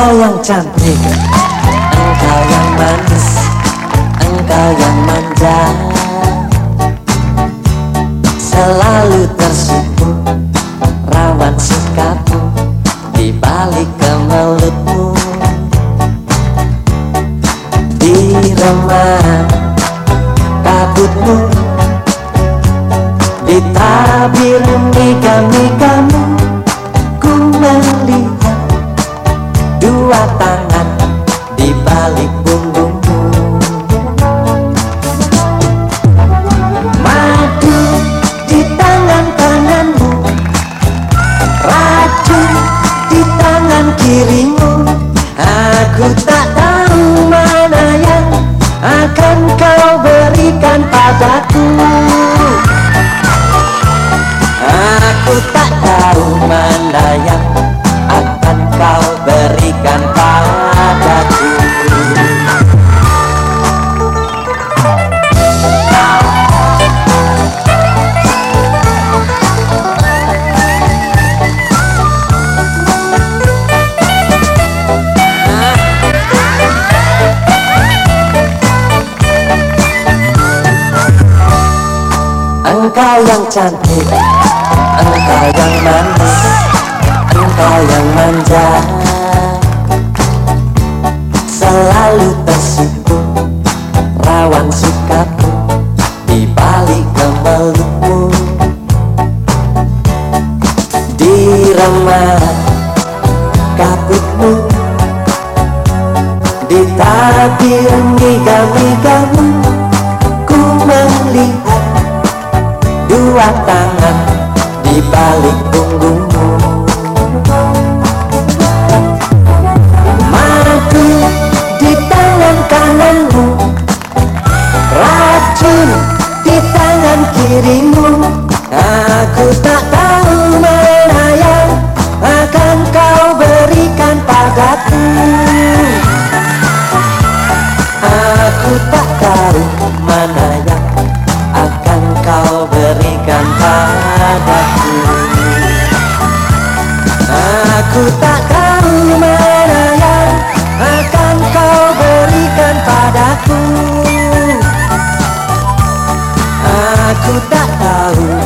Engkau yang cantik. Engkau yang manis. Engkau yang manja. Selalu tersipu Rawan sikapmu Di balik kemelutmu Di remah kabutmu Di tabir mika-mikamu Ku melihat tangan di balik punggungmu. Madu di tangan-tanganmu Racun di tangan kirimu. Aku tak tahu mana yang akan kau berikan padaku Engkau yang cantik. Engkau yang manis. Engkau yang manja. Selalu tersipu. Rawan sikapmu Di balik kemelukmu Di remah kabutmu. Di tabir mika-mikamu Ku tangan di balik punggungmu. Madu di tangan kananmu Racun di tangan kirimu. Aku tak tahu mana yang akan kau berikan padaku. Aku tak tahu mana padaku Aku tak tahu mana yang akan kau berikan padaku. Aku tak tahu